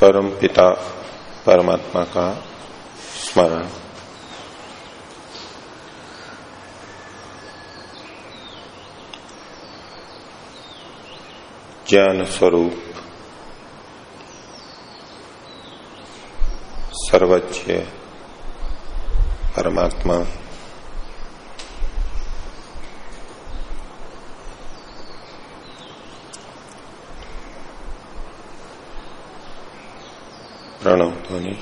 परम पिता परमात्मा का स्मरण। ज्ञान स्वरूप सर्वज्ञ परमात्मा। प्रणव ध्वनि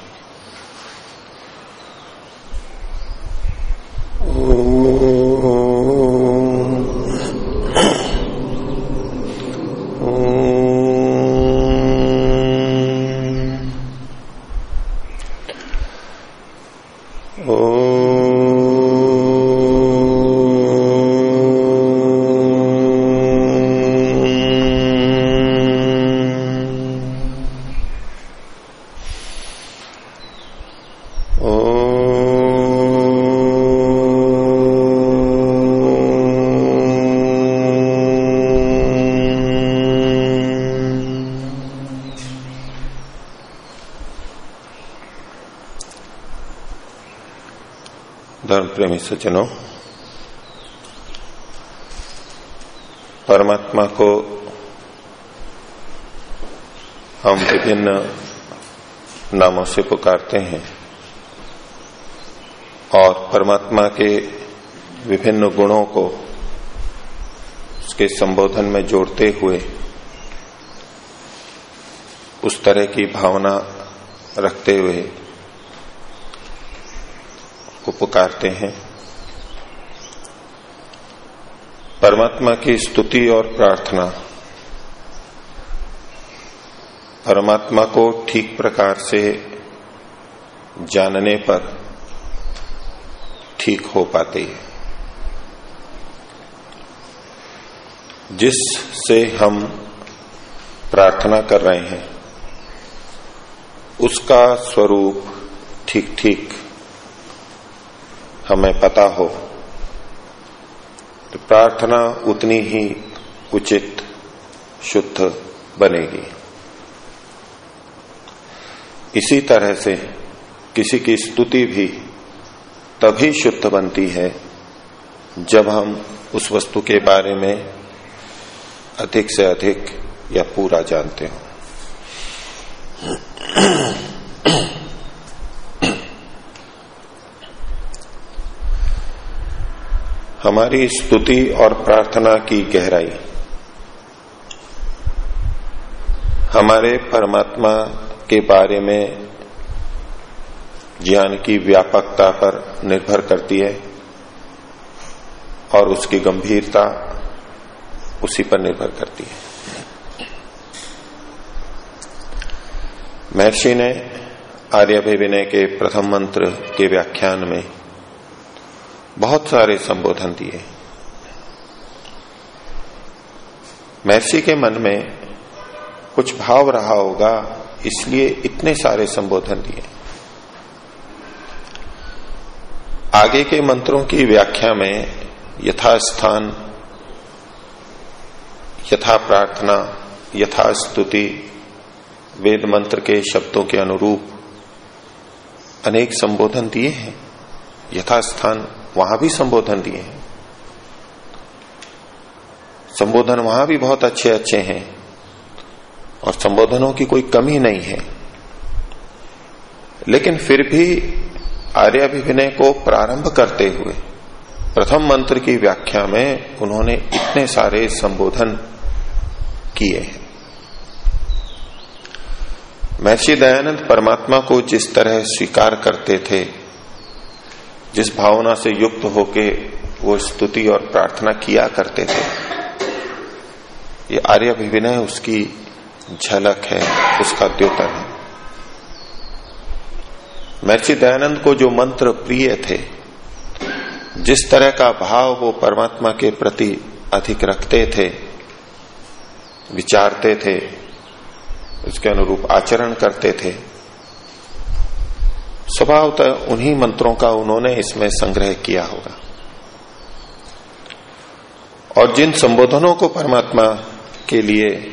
प्रेमी सज्जनों, परमात्मा को हम विभिन्न नामों से पुकारते हैं और परमात्मा के विभिन्न गुणों को उसके संबोधन में जोड़ते हुए उस तरह की भावना रखते हुए पुकारते हैं। परमात्मा की स्तुति और प्रार्थना। परमात्मा को ठीक प्रकार से जानने पर ठीक हो पाती है। जिससे हम प्रार्थना कर रहे हैं, उसका स्वरूप ठीक ठीक हमें पता हो। तो प्रार्थना उतनी ही उचित, शुद्ध बनेगी। इसी तरह से किसी की स्तुति भी तभी शुद्ध बनती है जब हम उस वस्तु के बारे में अधिक से अधिक या पूरा जानते हो। हमारी स्तुति और प्रार्थना की गहराई। हमारे परमात्मा के बारे में ज्ञान की व्यापकता पर निर्भर करती है और उसकी गंभीरता उसी पर निर्भर करती है। महर्षि ने आर्यभिविनय के प्रथम मंत्र के व्याख्यान में बहुत सारे संबोधन दिए। महर्षि के मन में कुछ भाव रहा होगा, इसलिए इतने सारे संबोधन दिए। आगे के मंत्रों की व्याख्या में यथास्थान, यथा प्रार्थना, यथा स्तुति, वेद मंत्र के शब्दों के अनुरूप अनेक संबोधन दिए हैं। यथास्थान वहाँ भी संबोधन दिए हैं। संबोधन वहाँ भी बहुत अच्छे अच्छे हैं और संबोधनों की कोई कमी नहीं है। लेकिन फिर भी आर्याभिविनय को प्रारंभ करते हुए प्रथम मंत्र की व्याख्या में उन्होंने इतने सारे संबोधन किए हैं। महर्षि दयानंद परमात्मा को जिस तरह स्वीकार करते थे जिस भावना से युक्त होके वो स्तुति और प्रार्थना किया करते थे, ये आर्य उसकी झलक है, उसका द्योतन है। महर्षि दयानंद को जो मंत्र प्रिय थे, जिस तरह का भाव वो परमात्मा के प्रति अधिक रखते थे, विचारते थे, उसके अनुरूप आचरण करते थे स्वभावतः उन्हीं मंत्रों का उन्होंने इसमें संग्रह किया होगा। और जिन संबोधनों को परमात्मा के लिए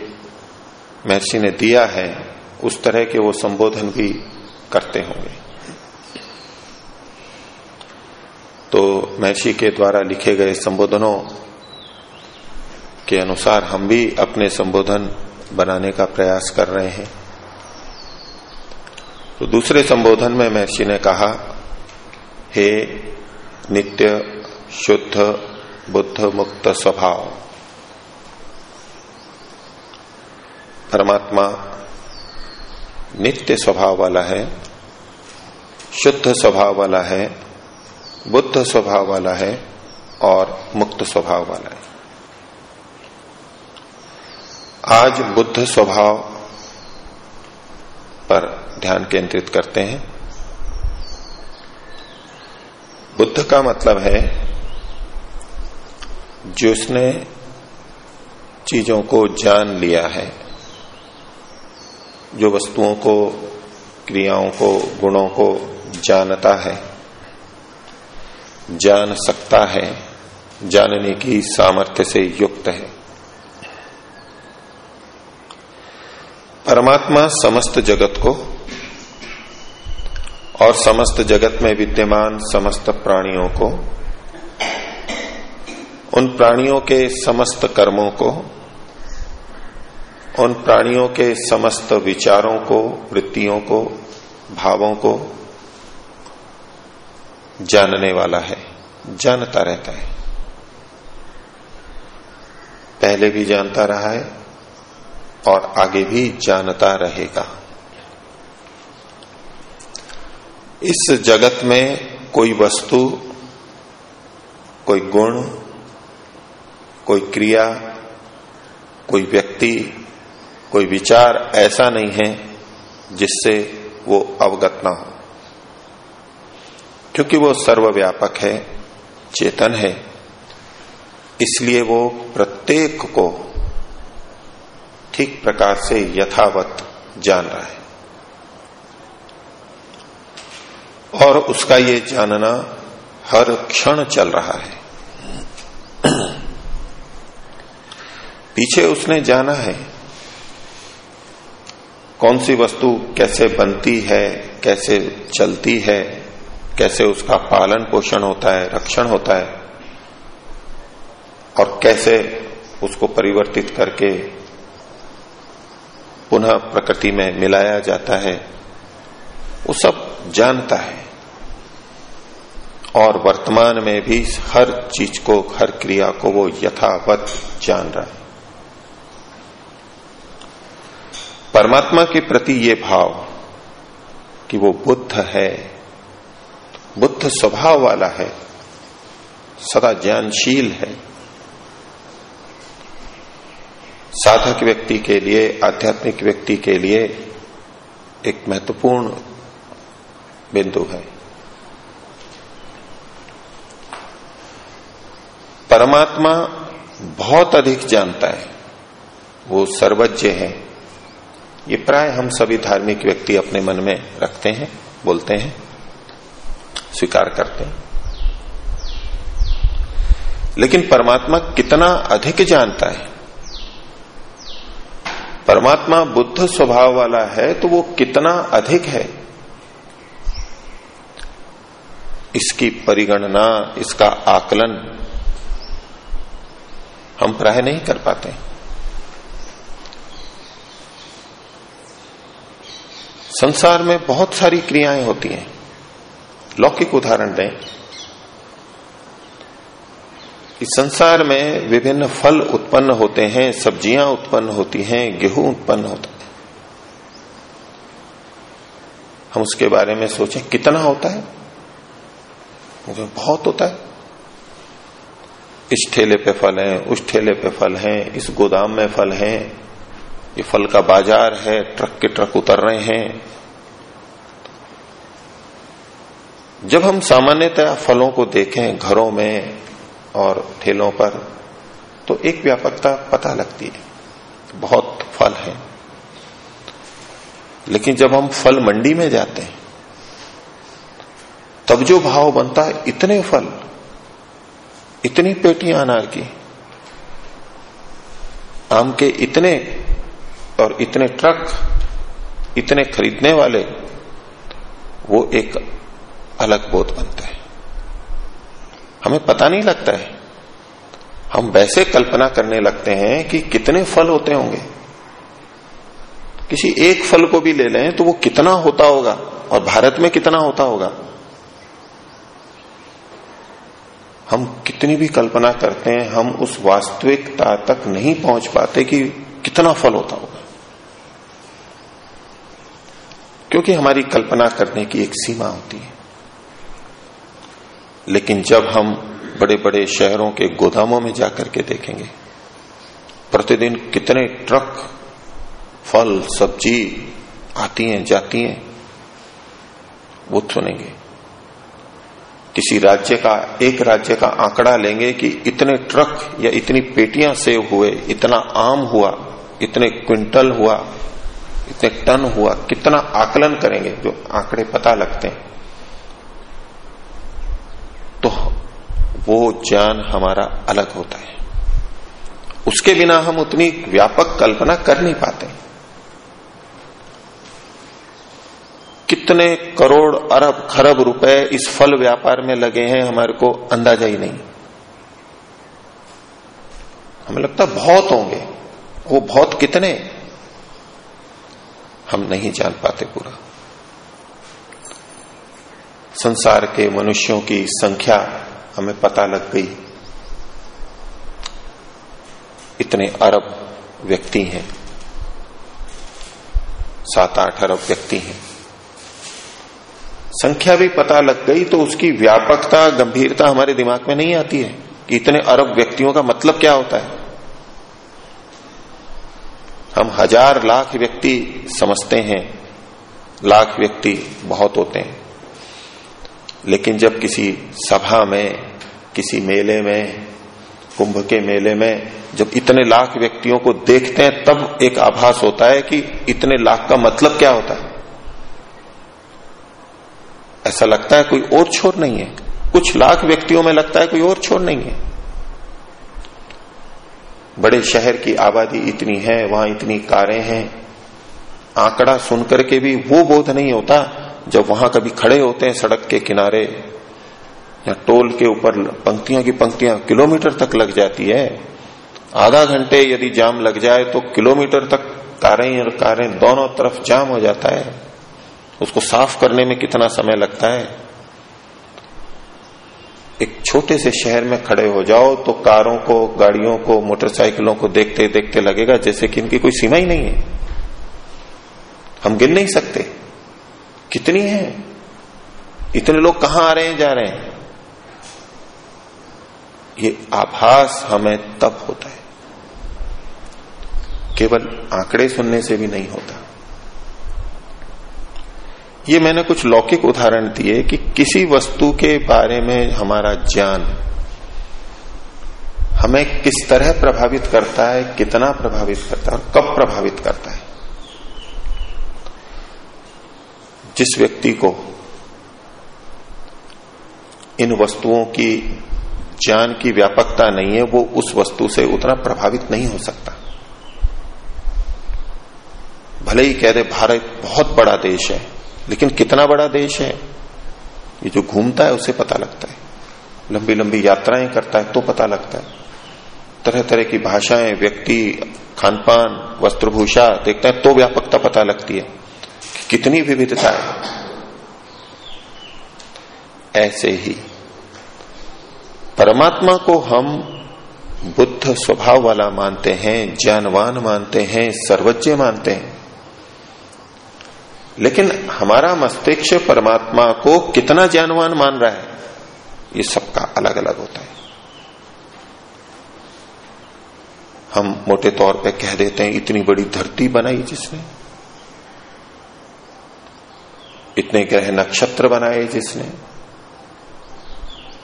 महर्षि ने दिया है, उस तरह के वो संबोधन भी करते होंगे। तो महर्षि के द्वारा लिखे गए संबोधनों के अनुसार हम भी अपने संबोधन बनाने का प्रयास कर रहे हैं। तो दूसरे संबोधन में महर्षि ने कहा, हे नित्य, शुद्ध, बुद्ध मुक्त स्वभाव, परमात्मा नित्य स्वभाव वाला है, शुद्ध स्वभाव वाला है, बुद्ध स्वभाव वाला है और मुक्त स्वभाव वाला है. आज बुद्ध स्वभाव पर ध्यान केंद्रित करते हैं। बुद्ध का मतलब है, जिसने चीज़ों को जान लिया है, जो वस्तुओं को, क्रियाओं को, गुणों को जानता है, जान सकता है, जानने की सामर्थ्य से युक्त है। परमात्मा समस्त जगत को और समस्त जगत में विद्यमान समस्त प्राणियों को, उन प्राणियों के समस्त कर्मों को, उन प्राणियों के समस्त विचारों को, वृत्तियों को, भावों को जानने वाला है, जानता रहता है। पहले भी जानता रहा है और आगे भी जानता रहेगा। इस जगत में कोई वस्तु, कोई गुण, कोई क्रिया, कोई व्यक्ति, कोई विचार ऐसा नहीं है जिससे वो अवगत ना हो। क्योंकि वो सर्वव्यापक है, चेतन है, इसलिए वो प्रत्येक को ठीक प्रकार से यथावत जान रहा है। और उसका ये जानना हर क्षण चल रहा है। पीछे उसने जाना है, कौन सी वस्तु कैसे बनती है, कैसे चलती है, कैसे उसका पालन पोषण होता है, रक्षण होता है, और कैसे उसको परिवर्तित करके पुनः प्रकृति में मिलाया जाता है, वो सब जानता है। और वर्तमान में भी हर चीज़ को, हर क्रिया को वो यथावत जान रहा है। परमात्मा के प्रति ये भाव कि वो बुद्ध है, बुद्ध स्वभाव वाला है, सदा ज्ञानशील है। साधक व्यक्ति के लिए, आध्यात्मिक व्यक्ति के लिए एक महत्वपूर्ण बिंदु है। परमात्मा बहुत अधिक जानता है। वो सर्वज्ञ है। ये प्राय हम सभी धार्मिक व्यक्ति अपने मन में रखते हैं, बोलते हैं, स्वीकार करते हैं। लेकिन परमात्मा कितना अधिक जानता है? परमात्मा बुद्ध स्वभाव वाला है तो वो कितना अधिक है? इसकी परिगणना, इसका आकलन हम प्राय नहीं कर पाते। संसार में बहुत सारी क्रियाएँ होती हैं। लौकिक उदाहरण दें इस संसार में विभिन्न फल उत्पन्न होते हैं, सब्ज़ियाँ उत्पन्न होती हैं, गेहूँ उत्पन्न होता है। हम उसके बारे में सोचें, कितना होता है? बहुत होता है। इस ठेले पे फल है, उस ठेले पे फल है, इस गोदाम में फल है। ये फल का बाज़ार है, ट्रक के ट्रक उतर रहे हैं। जब हम सामान्यतः फलों को देखें घरों में और ठेलों पर तो एक व्यापकता पता लगती है बहुत फल है। लेकिन जब हम फल मंडी में जाते हैं तब जो भाव बनता है, इतने फल, इतनी पेटियाँ अनार की, आम के इतने और इतने ट्रक, इतने खरीदने वाले, वो एक अलग बोध बनता है। हमें पता नहीं लगता है। हम वैसे कल्पना करने लगते हैं कि कितने फल होते होंगे। किसी एक फल को भी ले लें तो वो कितना होता होगा और भारत में कितना होता होगा। हम कितनी भी कल्पना करते हैं, हम उस वास्तविकता तक नहीं पहुँच पाते कि कितना फल होता होगा। क्योंकि हमारी कल्पना करने की एक सीमा होती है। लेकिन जब हम बड़े बड़े शहरों के गोदामों में जाकर के देखेंगे, प्रतिदिन कितने ट्रक, फल, सब्ज़ी आती हैं, जाती हैं, वो सुनेंगे किसी राज्य का, एक राज्य का आंकड़ा लेंगे कि इतने ट्रक या इतनी पेटियाँ सेव हुए, इतना आम हुआ, इतने क्विंटल हुआ, इतने टन हुआ, कितना आकलन करेंगे जो आंकड़े पता लगते हैं। तो वो ज्ञान हमारा अलग होता है। उसके बिना हम उतनी व्यापक कल्पना कर नहीं पाते। कितने करोड़ अरब खरब रुपए इस फल व्यापार में लगे हैं, हमारे को अंदाज़ा ही नहीं। हमें लगता बहुत होंगे। वो बहुत कितने? हम नहीं जान पाते पूरा। संसार के मनुष्यों की संख्या हमें पता लग गई। इतने अरब व्यक्ति हैं। सात आठ अरब व्यक्ति हैं। संख्या भी पता लग गई तो उसकी व्यापकता, गंभीरता हमारे दिमाग में नहीं आती है कि इतने अरब व्यक्तियों का मतलब क्या होता है। हम हज़ार लाख व्यक्ति समझते हैं, लाख व्यक्ति बहुत होते हैं। लेकिन जब किसी सभा में, किसी मेले में, कुंभ के मेले में जब इतने लाख व्यक्तियों को देखते हैं, तब एक आभास होता है कि इतने लाख का मतलब क्या होता है। ऐसा लगता है कोई और छोर नहीं है। कुछ लाख व्यक्तियों में लगता है कोई और छोर नहीं है। बड़े शहर की आबादी इतनी है, वहाँ इतनी कारें हैं। आंकड़ा सुनकर के भी वो बोध नहीं होता जब वहाँ कभी खड़े होते हैं सड़क के किनारे या टोल के ऊपर पंक्तियाँ की पंक्तियाँ किलोमीटर तक लग जाती है। आधा घंटे यदि जाम लग जाए तो किलोमीटर तक कारें और कारें दोनों तरफ़ जाम हो जाता है। उसको साफ़ करने में कितना समय लगता है? एक छोटे से शहर में खड़े हो जाओ तो कारों को, गाड़ियों को, मोटरसाइकिलों को देखते देखते लगेगा जैसे कि इनकी कोई सीमा ही नहीं है। हम गिन नहीं सकते। कितनी है? इतने लोग कहाँ आ रहे हैं, जा रहे हैं? ये आभास हमें तब होता है। केवल आंकड़े सुनने से भी नहीं होता। ये मैंने कुछ लौकिक उदाहरण दिए कि किसी वस्तु के बारे में हमारा ज्ञान हमें किस तरह प्रभावित करता है, कितना प्रभावित करता है और कब प्रभावित करता है। जिस व्यक्ति को इन वस्तुओं की ज्ञान की व्यापकता नहीं है, वो उस वस्तु से उतना प्रभावित नहीं हो सकता। भले ही कह दे, भारत बहुत बड़ा देश है। लेकिन कितना बड़ा देश है? ये जो घूमता है, उसे पता लगता है। लंबी लंबी यात्राएँ करता है तो पता लगता है। तरह तरह की भाषाएँ, व्यक्ति खान पान वस्त्रभूषा देखता है तो व्यापकता पता लगती है कि कितनी विविधता है। ऐसे ही, परमात्मा को हम बुद्ध स्वभाव वाला मानते हैं, ज्ञानवान मानते हैं सर्वज्ञ मानते हैं। लेकिन हमारा मस्तिष्क परमात्मा को कितना ज्ञानवान मान रहा है, ये सबका अलग अलग होता है। हम मोटे तौर पे कह देते हैं, इतनी बड़ी धरती बनाई जिसने। इतने ग्रह नक्षत्र बनाए जिसने।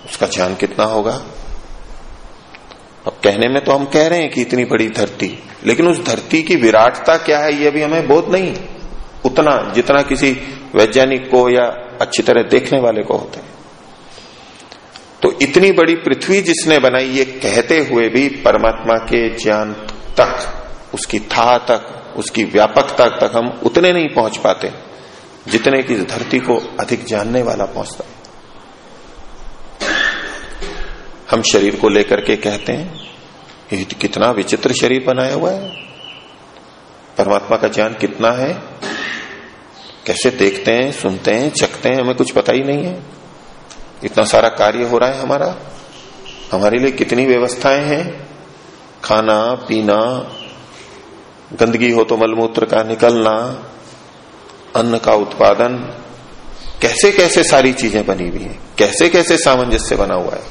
उसका ज्ञान कितना होगा? अब कहने में तो हम कह रहे हैं कि इतनी बड़ी धरती, लेकिन उस धरती की विराटता क्या है, ये भी हमें बोध नहीं उतना जितना किसी वैज्ञानिक को या अच्छी तरह देखने वाले को होते हैं। तो इतनी बड़ी पृथ्वी जिसने बनाई, ये कहते हुए भी परमात्मा के ज्ञान तक, उसकी था तक, उसकी व्यापकता तक हम उतने नहीं पहुँच पाते जितने की धरती को अधिक जानने वाला पहुँचता हम शरीर को लेकर के कहते हैं, ये कितना विचित्र शरीर बनाया हुआ है। परमात्मा का ज्ञान कितना है? कैसे देखते हैं, सुनते हैं, चखते हैं, हमें कुछ पता ही नहीं है। इतना सारा कार्य हो रहा है हमारा। हमारे लिए कितनी व्यवस्थाएँ हैं। खाना, पीना, गंदगी हो तो मलमूत्र का निकलना, अन्न का उत्पादन। कैसे कैसे सारी चीज़ें बनी हुई हैं। कैसे कैसे सामंजस्य बना हुआ है।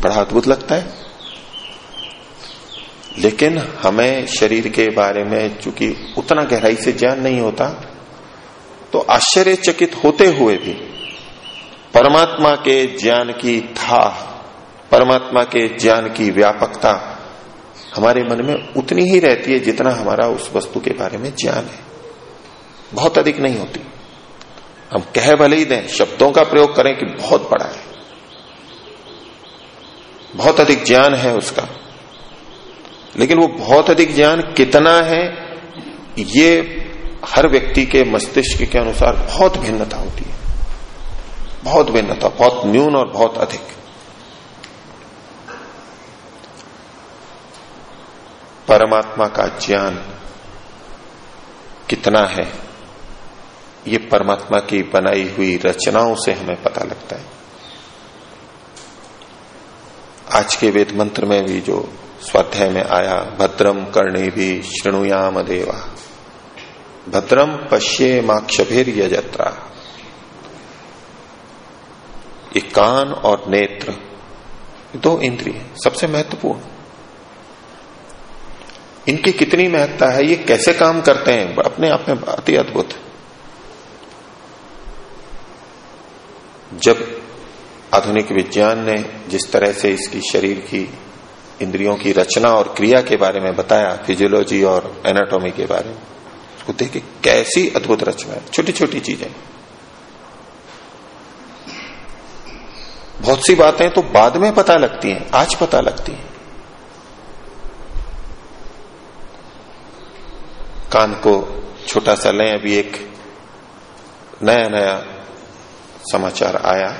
बड़ा अद्भुत लगता है। लेकिन हमें शरीर के बारे में चूँकि उतना गहराई से ज्ञान नहीं होता तो आश्चर्यचकित होते हुए भी परमात्मा के ज्ञान की था, परमात्मा के ज्ञान की व्यापकता हमारे मन में उतनी ही रहती है जितना हमारा उस वस्तु के बारे में ज्ञान है। बहुत अधिक नहीं होती। हम कह भले ही दें, शब्दों का प्रयोग करें कि बहुत बड़ा है। बहुत अधिक ज्ञान है उसका। लेकिन वो बहुत अधिक ज्ञान कितना है, ये हर व्यक्ति के मस्तिष्क के अनुसार बहुत भिन्नता होती है। बहुत भिन्नता, बहुत न्यून और बहुत अधिक। परमात्मा का ज्ञान कितना है, ये परमात्मा की बनाई हुई रचनाओं से हमें पता लगता है। आज के वेद मंत्र में भी जो स्वाध्याय में आया भद्रम कर्णी भी श्रृणुयाम देवा। भद्रम पश्ये माक्षभेर यजत्रा ये कान और नेत्र दो इंद्रिय सबसे महत्वपूर्ण। इनकी कितनी महत्ता है, ये कैसे काम करते हैं, अपने आप में अति अद्भुत जब आधुनिक विज्ञान ने जिस तरह से इसकी शरीर की, इंद्रियों की रचना और क्रिया के बारे में बताया, फिजियोलॉजी और एनाटॉमी के बारे में उसको देखे कैसी अद्भुत रचना है। छोटी छोटी चीज़ें। बहुत सी बातें तो बाद में पता लगती हैं, आज पता लगती हैं। कान को छोटा सा लें, अभी एक नया नया समाचार आया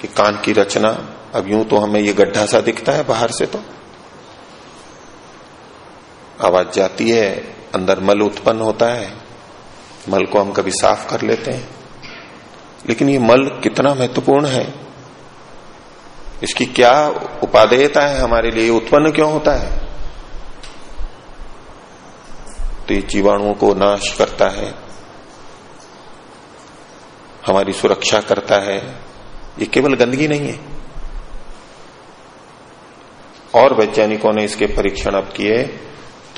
कि कान की रचना, अब यूँ तो हमें ये गड्ढा सा दिखता है बाहर से तो। आवाज़ जाती है, अंदर मल उत्पन्न होता है। मल को हम कभी साफ़ कर लेते हैं। लेकिन ये मल कितना महत्वपूर्ण है? इसकी क्या उपादेयता है हमारे लिए? उत्पन्न क्यों होता है? तो ये जीवाणुओं को नाश करता है। हमारी सुरक्षा करता है। ये केवल गंदगी नहीं है। और वैज्ञानिकों ने इसके परीक्षण अब किए।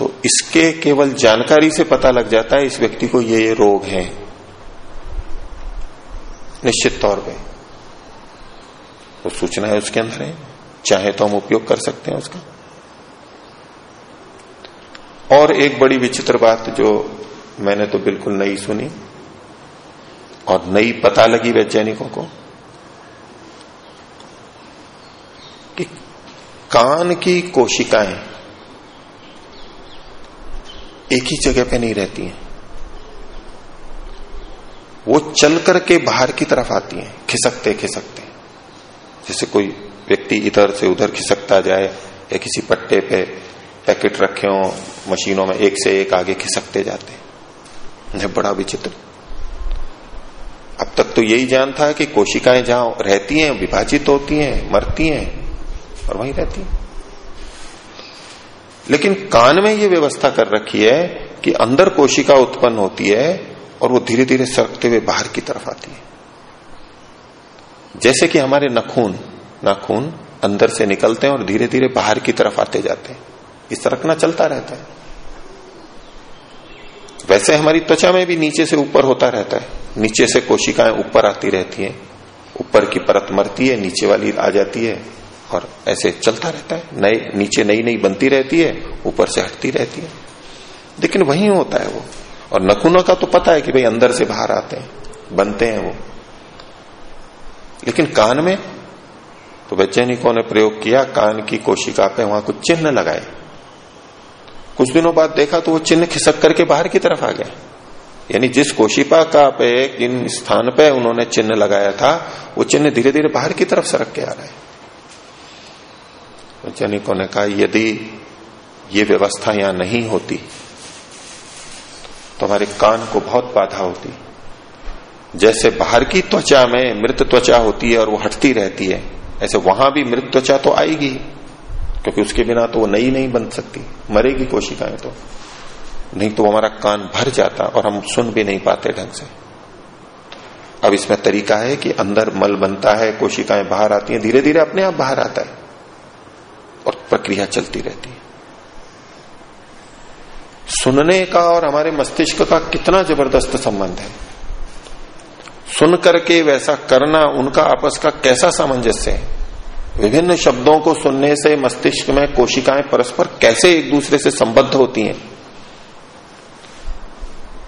तो इसके केवल जानकारी से पता लग जाता है इस व्यक्ति को ये ये रोग है। निश्चित तौर पे। तो सूचना है उसके अंदर है। चाहे तो हम उपयोग कर सकते हैं उसका। और एक बड़ी विचित्र बात जो मैंने तो बिल्कुल नई सुनी और नई पता लगी वैज्ञानिकों को कि कान की कोशिकाएँ एक ही जगह पे नहीं रहती हैं। वो चल करके बाहर की तरफ़ आती हैं, खिसकते खिसकते। जैसे कोई व्यक्ति इधर से उधर खिसकता जाए, या किसी पट्टे पे पैकेट रखे हो, मशीनों में एक से एक आगे खिसकते जाते हैं। बड़ा विचित्र। अब तक तो यही जान था कि कोशिकाएँ जहाँ रहती हैं, विभाजित होती हैं, मरती हैं, और वहीं रहती हैं। लेकिन कान में ये व्यवस्था कर रखी है कि अंदर कोशिका उत्पन्न होती है और वो धीरे धीरे सरकते हुए बाहर की तरफ़ आती है। जैसे कि हमारे नखून, नाखून अंदर से निकलते हैं और धीरे धीरे बाहर की तरफ़ आते जाते हैं। इस सरकना चलता रहता है। वैसे हमारी त्वचा में भी नीचे से ऊपर होता रहता है। नीचे से कोशिकाएँ ऊपर आती रहती हैं। ऊपर की परत मरती है, नीचे वाली आ जाती है। और ऐसे चलता रहता है। नए, नीचे नई नई बनती रहती है, ऊपर से हटती रहती है। लेकिन वही होता है वो। और नखूनों का तो पता है कि भाई अंदर से बाहर आते हैं, बनते हैं वो। लेकिन कान में तो वैज्ञानिकों ने प्रयोग किया, कान की कोशिका पे वहाँ कुछ चिन्ह लगाए। कुछ दिनों बाद देखा तो वो चिन्ह खिसक करके बाहर की तरफ़ आ गया। यानी जिस कोशिपा का पे, जिन स्थान पे उन्होंने चिन्ह लगाया था, वो चिन्ह धीरे धीरे बाहर की तरफ़ सरक के आ रहा है। वैज्ञानिकों ने कहा, यदि ये व्यवस्था यहाँ नहीं होती तो हमारे कान को बहुत बाधा होती। जैसे बाहर की त्वचा में मृत त्वचा होती है और वो हटती रहती है, ऐसे वहाँ भी मृत त्वचा तो आएगी, क्योंकि उसके बिना तो वो नई नहीं बन सकती, मरेगी कोशिकाएँ तो। नहीं तो हमारा कान भर जाता और हम सुन भी नहीं पाते ढंग से। अब इसमें तरीका है कि अंदर मल बनता है, कोशिकाएँ बाहर आती हैं धीरे धीरे अपने आप बाहर आता है। और प्रक्रिया चलती रहती है। सुनने का और हमारे मस्तिष्क का कितना ज़बरदस्त संबंध है। सुन करके वैसा करना उनका आपस का कैसा सामंजस्य है? विभिन्न शब्दों को सुनने से मस्तिष्क में कोशिकाएँ परस्पर कैसे एक दूसरे से संबद्ध होती हैं?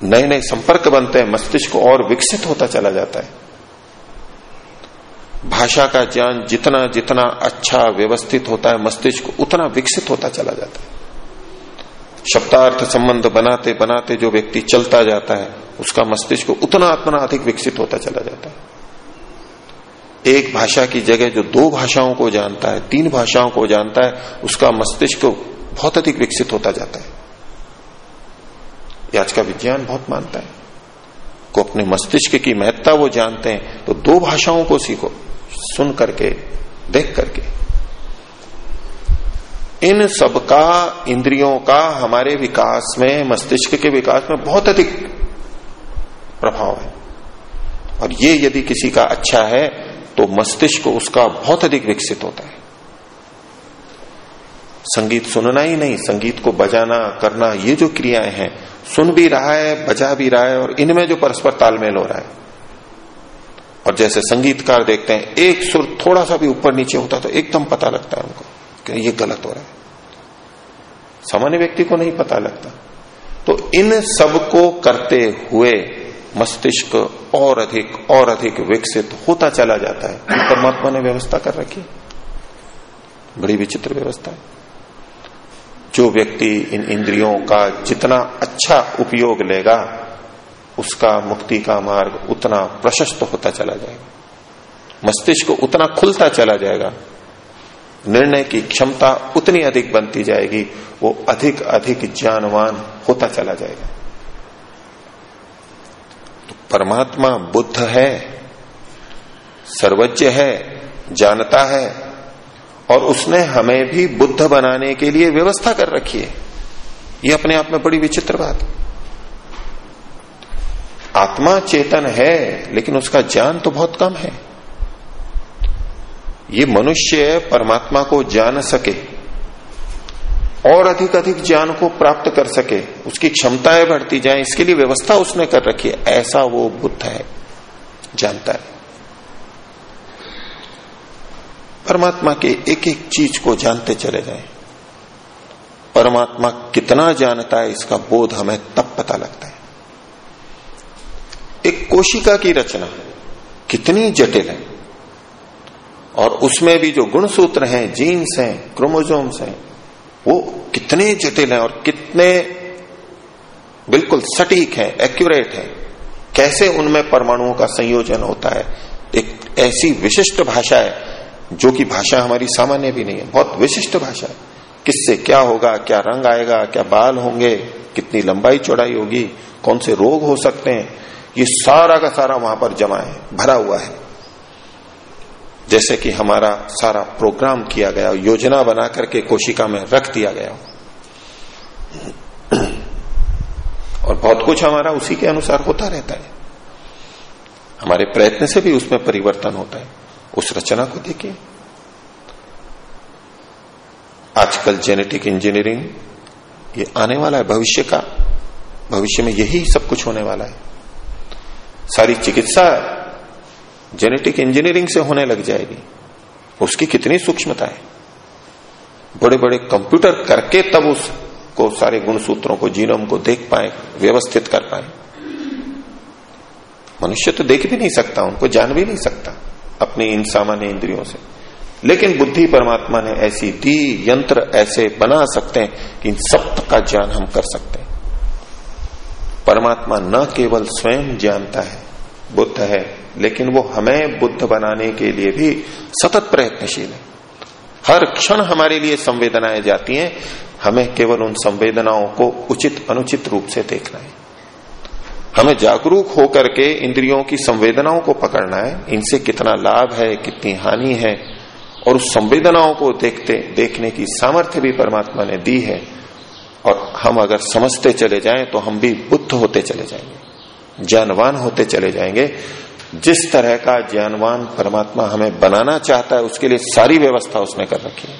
नए नए संपर्क बनते हैं, मस्तिष्क और विकसित होता चला जाता है। भाषा का ज्ञान जितना जितना अच्छा व्यवस्थित होता है, मस्तिष्क उतना विकसित होता चला जाता है। शब्दार्थ संबंध बनाते बनाते जो व्यक्ति चलता जाता है, उसका मस्तिष्क उतना आत्मना अधिक विकसित होता चला जाता है। एक भाषा की जगह जो दो भाषाओं को जानता है, तीन भाषाओं को जानता है, उसका मस्तिष्क बहुत अधिक विकसित होता जाता है। आज का विज्ञान बहुत मानता है। को अपने मस्तिष्क की महत्ता वो जानते हैं तो दो भाषाओं को सीखो। सुन करके, देख करके। इन सबका, इंद्रियों का हमारे विकास में, मस्तिष्क के विकास में बहुत अधिक प्रभाव है। और ये यदि किसी का अच्छा है तो मस्तिष्क उसका बहुत अधिक विकसित होता है। संगीत सुनना ही नहीं, संगीत को बजाना, करना, ये जो क्रियाएँ हैं, सुन भी रहा है, बजा भी रहा है, और इनमें जो परस्पर तालमेल हो रहा है और जैसे संगीतकार देखते हैं, एक सुर थोड़ा सा भी ऊपर नीचे होता तो एकदम पता लगता है उनको कि ये गलत हो रहा है। सामान्य व्यक्ति को नहीं पता लगता। तो इन सबको करते हुए मस्तिष्क और अधिक और अधिक विकसित होता चला जाता है। परमात्मा ने व्यवस्था कर रखी बड़ी विचित्र व्यवस्था है। जो व्यक्ति इन इंद्रियों का जितना अच्छा उपयोग लेगा उसका मुक्ति का मार्ग उतना प्रशस्त होता चला जाएगा। मस्तिष्क उतना खुलता चला जाएगा। निर्णय की क्षमता उतनी अधिक बनती जाएगी, वो अधिक अधिक ज्ञानवान होता चला जाएगा। तो परमात्मा बुद्ध है, सर्वज्ञ है, जानता है, और उसने हमें भी बुद्ध बनाने के लिए व्यवस्था कर रखी है। ये अपने आप में बड़ी विचित्र बात आत्मा चेतन है, लेकिन उसका ज्ञान तो बहुत कम है। ये मनुष्य परमात्मा को जान सके, और अधिक अधिक ज्ञान को प्राप्त कर सके, उसकी क्षमताएँ बढ़ती जाए, इसके लिए व्यवस्था उसने कर रखी है, ऐसा वो बुद्ध है, जानता है। परमात्मा के एक एक चीज़ को जानते चले जाए। परमात्मा कितना जानता है, इसका बोध हमें तब पता लगता है। एक कोशिका की रचना। कितनी जटिल है। और उसमें भी जो गुणसूत्र हैं जीन्स हैं क्रोमोजोम्स हैं, वो कितने जटिल हैं और कितने बिल्कुल सटीक हैं एक्यूरेट हैं। कैसे उनमें परमाणुओं का संयोजन होता है? एक ऐसी विशिष्ट भाषा है, जो कि भाषा हमारी सामान्य भी नहीं है। बहुत विशिष्ट भाषा है। किससे क्या होगा, क्या रंग आएगा, क्या बाल होंगे, कितनी लंबाई चौड़ाई होगी, कौन से रोग हो सकते हैं ये सारा का सारा वहाँ पर जमा है, भरा हुआ है। जैसे कि हमारा सारा प्रोग्राम किया गया, योजना बना करके कोशिका में रख दिया गया। और बहुत कुछ हमारा उसी के अनुसार होता रहता है। हमारे प्रयत्न से भी उसमें परिवर्तन होता है। उस रचना को देखिए। आजकल जेनेटिक इंजीनियरिंग ये आने वाला है, भविष्य का। भविष्य में यही सब कुछ होने वाला है। सारी चिकित्सा जेनेटिक इंजीनियरिंग से होने लग जाएगी। उसकी कितनी सूक्ष्मता है? बड़े बड़े कंप्यूटर करके तब उसको सारे गुण सूत्रों को जीनोम को देख पाए, व्यवस्थित कर पाए। मनुष्य तो देख भी नहीं सकता, उनको जान भी नहीं सकता, अपनी इन सामान्य इंद्रियों से। लेकिन बुद्धि परमात्मा ने ऐसी दी, यंत्र ऐसे बना सकते हैं कि इन सब का ज्ञान हम कर सकते हैं। परमात्मा न केवल स्वयं जानता है, बुद्ध है, लेकिन वो हमें बुद्ध बनाने के लिए भी सतत प्रयत्नशील है। हर क्षण हमारे लिए संवेदनाएँ जाती हैं, हमें केवल उन संवेदनाओं को उचित अनुचित रूप से देखना है। हमें जागरूक होकर के इंद्रियों की संवेदनाओं को पकड़ना है, इनसे कितना लाभ है, कितनी हानि है, और उस संवेदनाओं को देखते, देखने की सामर्थ्य भी परमात्मा ने दी है। और हम अगर समझते चले जाएँ तो हम भी बुद्ध होते चले जाएँगे, ज्ञानवान होते चले जाएँगे। जिस तरह का ज्ञानवान परमात्मा हमें बनाना चाहता है, उसके लिए सारी व्यवस्था उसने कर रखी है।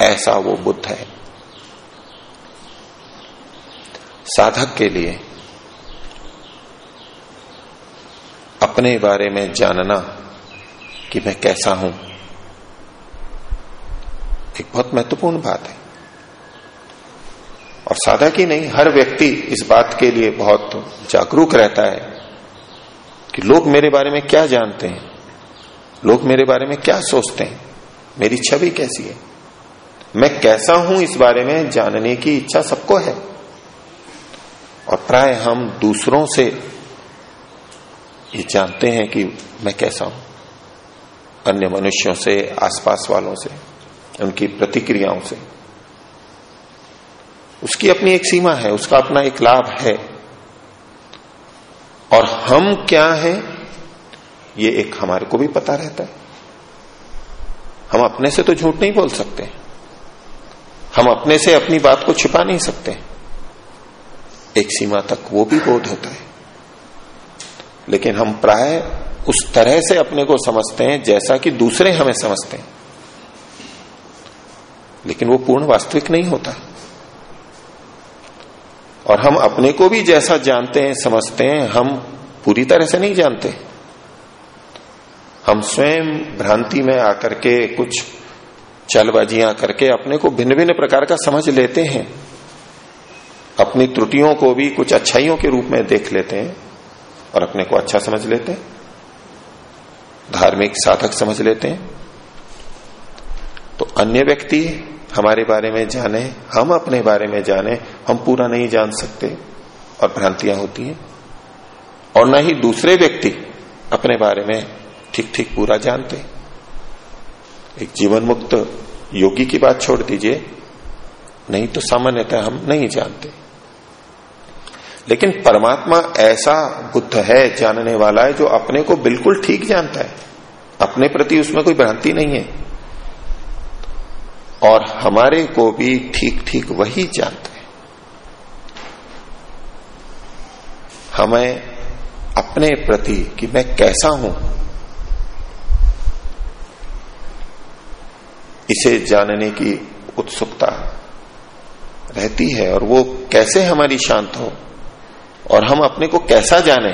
ऐसा वो बुद्ध है। साधक के लिए अपने बारे में जानना कि मैं कैसा हूँ, एक बहुत महत्वपूर्ण बात है। और साधक ही नहीं, हर व्यक्ति इस बात के लिए बहुत जागरूक रहता है कि लोग मेरे बारे में क्या जानते हैं? लोग मेरे बारे में क्या सोचते हैं? मेरी छवि कैसी है? मैं कैसा हूँ इस बारे में जानने की इच्छा सबको है। और प्राय हम दूसरों से ये जानते हैं कि मैं कैसा हूँ। अन्य मनुष्यों से, आसपास वालों से, उनकी प्रतिक्रियाओं से। उसकी अपनी एक सीमा है, उसका अपना एक लाभ है। और हम क्या हैं, ये एक हमारे को भी पता रहता है। हम अपने से तो झूठ नहीं बोल सकते। हम अपने से अपनी बात को छिपा नहीं सकते। एक सीमा तक वो भी बोध होता है। लेकिन हम प्राय उस तरह से अपने को समझते हैं, जैसा कि दूसरे हमें समझते हैं। लेकिन वो पूर्ण वास्तविक नहीं होता। और हम अपने को भी जैसा जानते हैं, समझते हैं, हम पूरी तरह से नहीं जानते। हम स्वयं भ्रांति में आकर के कुछ चलबाजियाँ करके अपने को भिन्न भिन्न प्रकार का समझ लेते हैं। अपनी त्रुटियों को भी कुछ अच्छाइयों के रूप में देख लेते हैं और अपने को अच्छा समझ लेते हैं। धार्मिक साधक समझ लेते हैं। तो अन्य व्यक्ति हमारे बारे में जाने, हम अपने बारे में जाने, हम पूरा नहीं जान सकते और भ्रांतियाँ होती हैं। और न ही दूसरे व्यक्ति अपने बारे में ठीक ठीक पूरा जानते। एक जीवन मुक्त योगी की बात छोड़ दीजिए, नहीं तो सामान्यतः हम नहीं जानते। लेकिन परमात्मा ऐसा बुद्ध है, जानने वाला है, जो अपने को बिल्कुल ठीक जानता है। अपने प्रति उसमें कोई भ्रांति नहीं है। और हमारे को भी ठीक ठीक वही जानते हैं। हमें अपने प्रति कि मैं कैसा हूँ, इसे जानने की उत्सुकता रहती है और वो कैसे हमारी शांत हो और हम अपने को कैसा जाने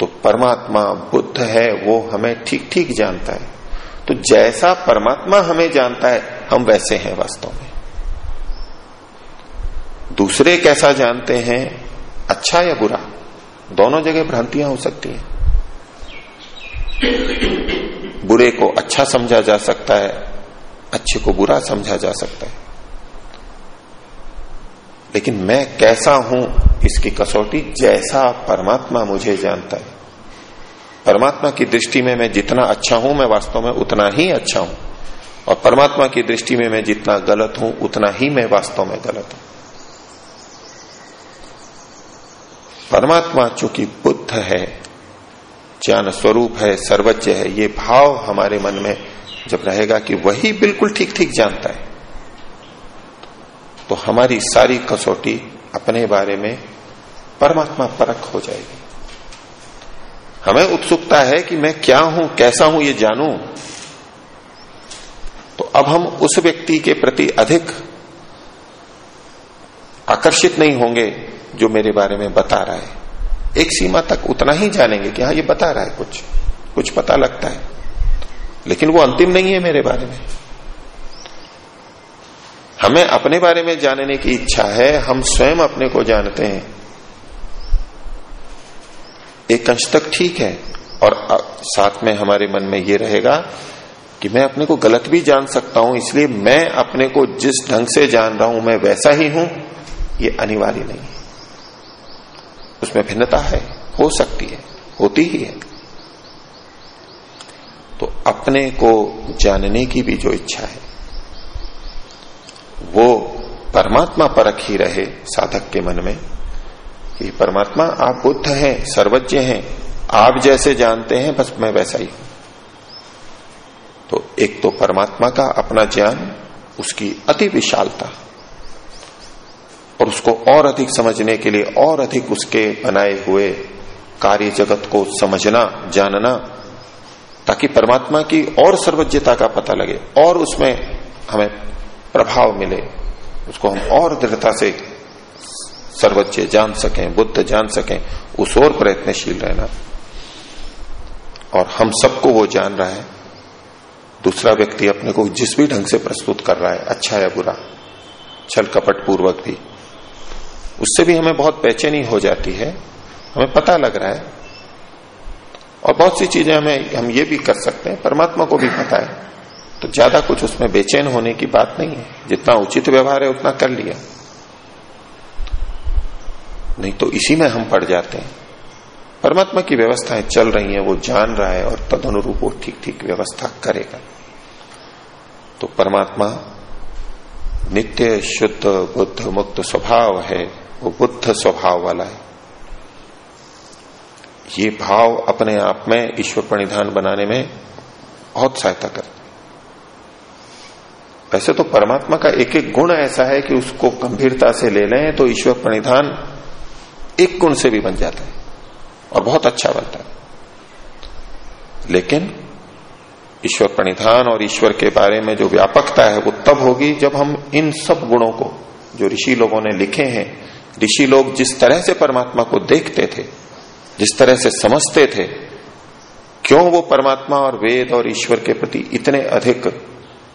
तो परमात्मा बुद्ध है, वो हमें ठीक ठीक जानता है। तो जैसा परमात्मा हमें जानता है, हम वैसे हैं वास्तव में। दूसरे कैसा जानते हैं अच्छा या बुरा, दोनों जगह भ्रांतियाँ हो सकती हैं। बुरे को अच्छा समझा जा सकता है, अच्छे को बुरा समझा जा सकता है। लेकिन मैं कैसा हूँ, इसकी कसौटी जैसा परमात्मा मुझे जानता है। परमात्मा की दृष्टि में मैं जितना अच्छा हूँ, मैं वास्तव में उतना ही अच्छा हूँ। और परमात्मा की दृष्टि में मैं जितना गलत हूँ, उतना ही मैं वास्तव में गलत हूँ। परमात्मा चूँकि बुद्ध है, ज्ञान स्वरूप है सर्वज्ञ है, ये भाव हमारे मन में जब रहेगा कि वही बिल्कुल ठीक ठीक जानता है तो हमारी सारी कसौटी अपने बारे में परमात्मा परख हो जाएगी। हमें उत्सुकता है कि मैं क्या हूँ, कैसा हूँ, ये जानू। तो अब हम उस व्यक्ति के प्रति अधिक आकर्षित नहीं होंगे जो मेरे बारे में बता रहा है। एक सीमा तक उतना ही जानेंगे कि हाँ ये बता रहा है कुछ कुछ पता लगता है। लेकिन वो अंतिम नहीं है मेरे बारे में। हमें अपने बारे में जानने की इच्छा है, हम स्वयं अपने को जानते हैं। एक अंश तक ठीक है। और साथ में हमारे मन में ये रहेगा कि मैं अपने को गलत भी जान सकता हूँ, इसलिए मैं अपने को जिस ढंग से जान रहा हूँ, मैं वैसा ही हूँ, ये अनिवार्य नहीं है। उसमें भिन्नता है, हो सकती है, होती ही है। तो अपने को जानने की भी जो इच्छा है, वो परमात्मा परख ही रहे साधक के मन में। कि परमात्मा आप बुद्ध हैं, सर्वज्ञ हैं, आप जैसे जानते हैं, बस मैं वैसा ही हूँ। तो एक तो परमात्मा का अपना ज्ञान, उसकी अति विशालता, और उसको और अधिक समझने के लिए और अधिक उसके बनाए हुए कार्य जगत को समझना, जानना, ताकि परमात्मा की और सर्वज्ञता का पता लगे, और उसमें हमें प्रभाव मिले, उसको हम और दृढ़ता से सर्वज्ञ जान सकें, बुद्ध जान सकें, उस और प्रयत्नशील रहना। और हम सबको वो जान रहा है। दूसरा व्यक्ति अपने को जिस भी ढंग से प्रस्तुत कर रहा है अच्छा या बुरा, छल कपट पूर्वक भी। उससे भी हमें बहुत बेचैनी हो जाती है। हमें पता लग रहा है। और बहुत सी चीज़ें हमें, हम ये भी कर सकते हैं, परमात्मा को भी पता है। तो ज़्यादा कुछ उसमें बेचैन होने की बात नहीं है। जितना उचित व्यवहार है, उतना कर लिया। नहीं तो इसी में हम पड़ जाते हैं। परमात्मा की व्यवस्थाएँ चल रही हैं, वो जान रहा है और तदनुरूप वो ठीक ठीक व्यवस्था करेगा। तो परमात्मा नित्य शुद्ध बुद्ध मुक्त स्वभाव है, वो बुद्ध स्वभाव वाला है। ये भाव अपने आप में ईश्वर प्रणिधान बनाने में बहुत सहायता करते वैसे तो परमात्मा का एक एक गुण ऐसा है कि उसको गंभीरता से ले लें तो ईश्वर प्रणिधान एक गुण से भी बन जाता है और बहुत अच्छा बनता है। लेकिन ईश्वर प्रणिधान और ईश्वर के बारे में जो व्यापकता है वो तब होगी जब हम इन सब गुणों को, जो ऋषि लोगों ने लिखे हैं, ऋषि लोग जिस तरह से परमात्मा को देखते थे, जिस तरह से समझते थे, क्यों वो परमात्मा और वेद और ईश्वर के प्रति इतने अधिक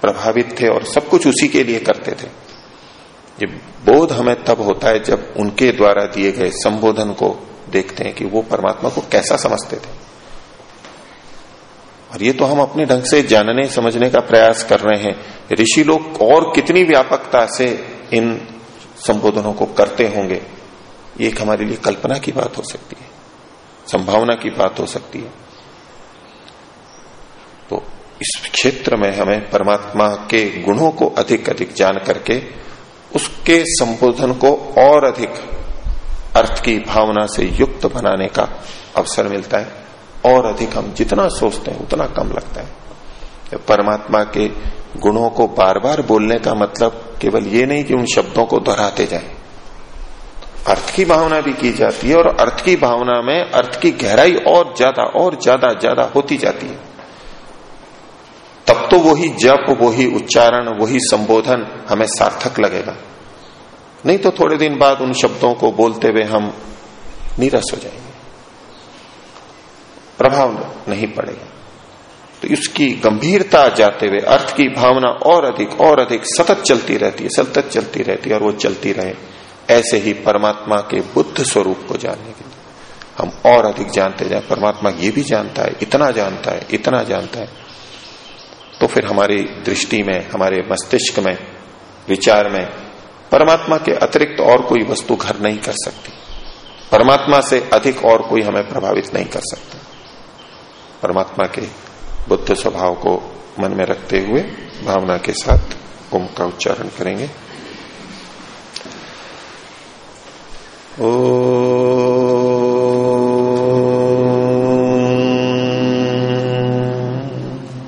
प्रभावित थे और सब कुछ उसी के लिए करते थे? ये बोध हमें तब होता है जब उनके द्वारा दिए गए संबोधन को देखते हैं कि वो परमात्मा को कैसा समझते थे। और ये तो हम अपने ढंग से जानने, समझने का प्रयास कर रहे हैं। ऋषि लोग और कितनी व्यापकता से इन संबोधनों को करते होंगे, ये एक हमारे लिए कल्पना की बात हो सकती है, संभावना की बात हो सकती है। तो इस क्षेत्र में हमें परमात्मा के गुणों को अधिक अधिक जान करके उसके संबोधन को और अधिक अर्थ की भावना से युक्त बनाने का अवसर मिलता है। और अधिक हम जितना सोचते हैं, उतना कम लगता है। परमात्मा के गुणों को बार बार बोलने का मतलब केवल ये नहीं कि उन शब्दों को दोहराते जाए। अर्थ की भावना भी की जाती है और अर्थ की भावना में अर्थ की गहराई और ज़्यादा और ज़्यादा ज़्यादा होती जाती है। तब तो वही जप, वही उच्चारण, वही संबोधन हमें सार्थक लगेगा। नहीं तो थोड़े दिन बाद उन शब्दों को बोलते हुए हम नीरस हो जाएँगे। प्रभाव नहीं पड़ेगा। तो इसकी गंभीरता जाते हुए, अर्थ की भावना और अधिक और अधिक सतत चलती रहती है, सतत चलती रहती है और वो चलती रहे, ऐसे ही परमात्मा के बुद्ध स्वरूप को जानने के लिए। हम और अधिक जानते जाए, परमात्मा ये भी जानता है, इतना जानता है, इतना जानता है। तो फिर हमारी दृष्टि में, हमारे मस्तिष्क में, विचार में, परमात्मा के अतिरिक्त और कोई वस्तु घर नहीं कर सकती। परमात्मा से अधिक और कोई हमें प्रभावित नहीं कर सकता। परमात्मा के बुद्ध स्वभाव को मन में रखते हुए भावना के साथ ओम का उच्चारण करेंगे। ओ